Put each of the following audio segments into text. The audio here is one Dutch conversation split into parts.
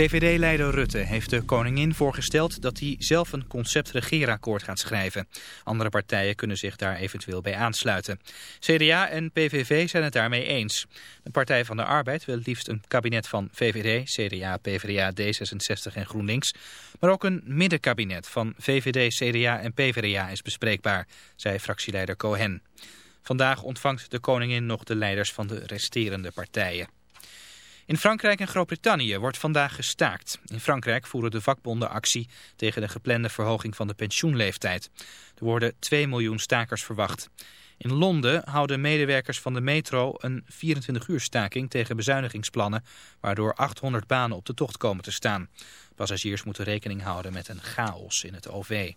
VVD-leider Rutte heeft de koningin voorgesteld dat hij zelf een concept-regeerakkoord gaat schrijven. Andere partijen kunnen zich daar eventueel bij aansluiten. CDA en PVV zijn het daarmee eens. De Partij van de Arbeid wil liefst een kabinet van VVD, CDA, PvdA, D66 en GroenLinks. Maar ook een middenkabinet van VVD, CDA en PvdA is bespreekbaar, zei fractieleider Cohen. Vandaag ontvangt de koningin nog de leiders van de resterende partijen. In Frankrijk en Groot-Brittannië wordt vandaag gestaakt. In Frankrijk voeren de vakbonden actie tegen de geplande verhoging van de pensioenleeftijd. Er worden 2 miljoen stakers verwacht. In Londen houden medewerkers van de metro een 24-uur staking tegen bezuinigingsplannen, waardoor 800 banen op de tocht komen te staan. Passagiers moeten rekening houden met een chaos in het OV.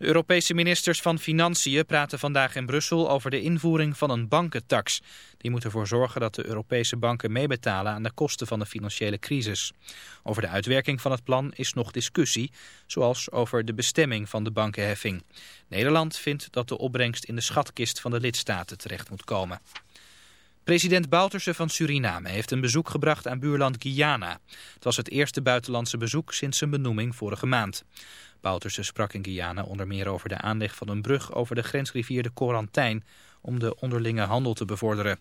De Europese ministers van Financiën praten vandaag in Brussel over de invoering van een bankentax. Die moet ervoor zorgen dat de Europese banken meebetalen aan de kosten van de financiële crisis. Over de uitwerking van het plan is nog discussie, zoals over de bestemming van de bankenheffing. Nederland vindt dat de opbrengst in de schatkist van de lidstaten terecht moet komen. President Bouterse van Suriname heeft een bezoek gebracht aan buurland Guyana. Het was het eerste buitenlandse bezoek sinds zijn benoeming vorige maand. Bouterse sprak in Guyana onder meer over de aanleg van een brug over de grensrivier de Corantijn om de onderlinge handel te bevorderen.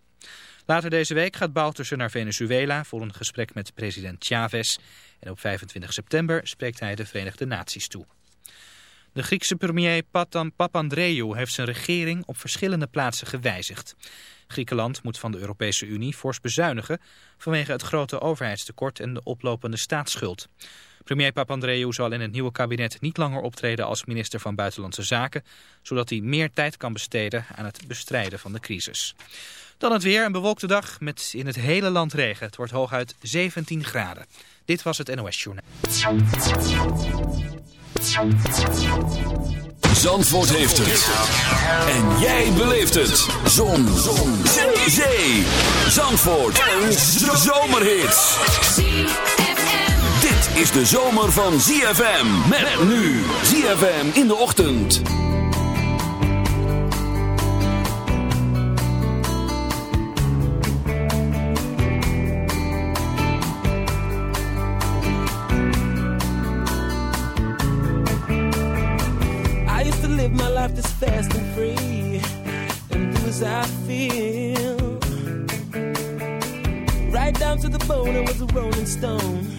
Later deze week gaat Bouterse naar Venezuela voor een gesprek met president Chavez. En op 25 september spreekt hij de Verenigde Naties toe. De Griekse premier Patan Papandreou heeft zijn regering op verschillende plaatsen gewijzigd. Griekenland moet van de Europese Unie fors bezuinigen vanwege het grote overheidstekort en de oplopende staatsschuld. Premier Papandreou zal in het nieuwe kabinet niet langer optreden als minister van Buitenlandse Zaken, zodat hij meer tijd kan besteden aan het bestrijden van de crisis. Dan het weer, een bewolkte dag met in het hele land regen. Het wordt hooguit 17 graden. Dit was het NOS Journaal. Zandvoort heeft het. En jij beleeft het. Zon. Zon. Zee. Zandvoort. Een zomerhit. Is de zomer van ZFM. Met nu. ZFM in de ochtend. I used to live my life this fast and free and do as I feel. Right down to the bone, I was a rolling stone.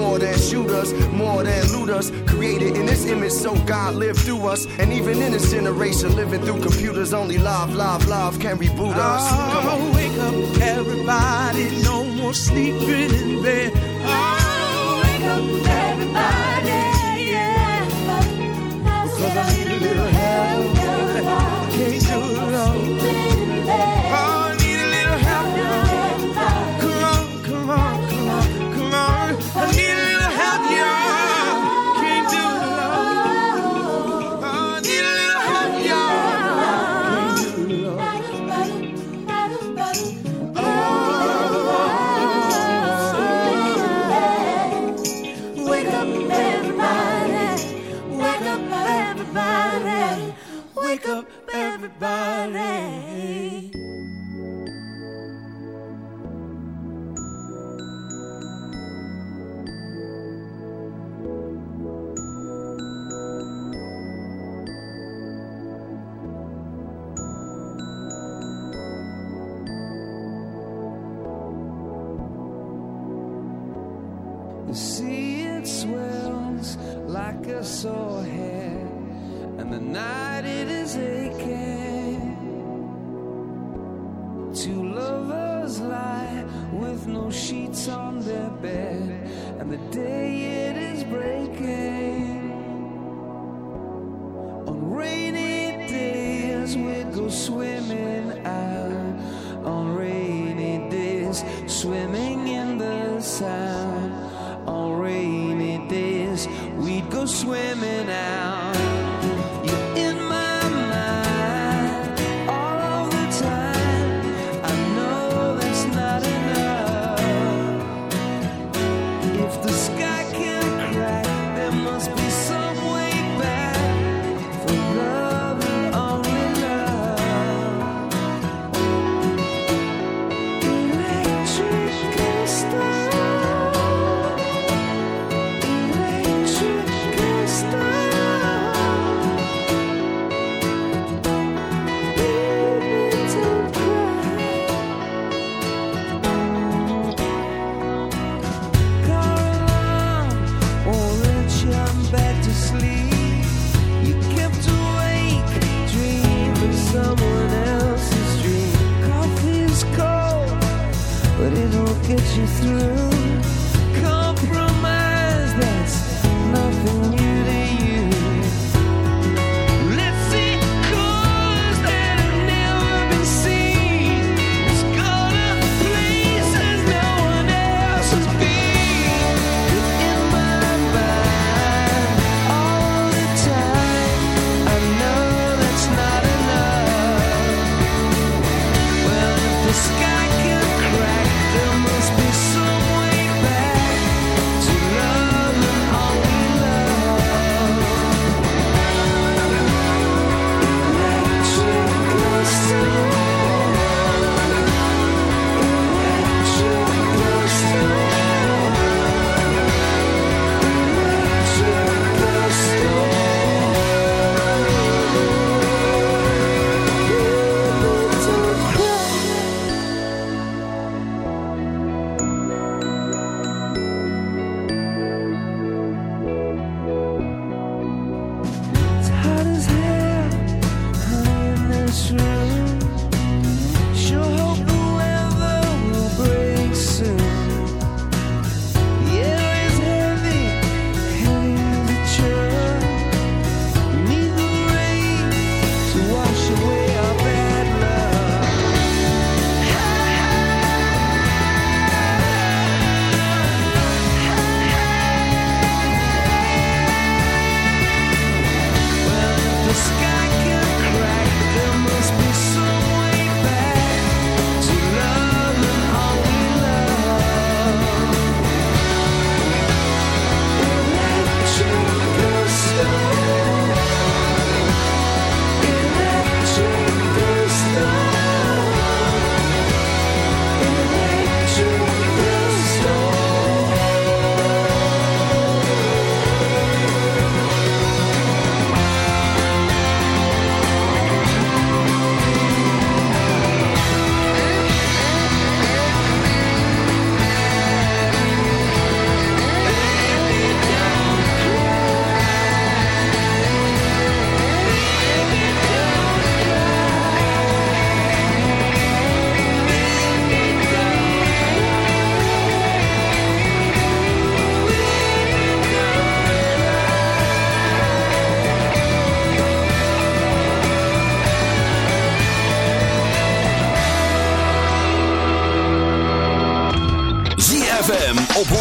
than shooters, more than looters. Created in this image, so God lived through us. And even in this generation, living through computers, only love, love, love can reboot us. Come on. Oh, wake up, everybody. No more sleeping in bed. Oh, Wake up, everybody, The sea it swells like a sore head, and the night. Two lovers lie with no sheets on their bed, and the day it is breaking. On rainy days, we go swimming out. On rainy days, swimming in the sand. On rainy days, we'd go swimming.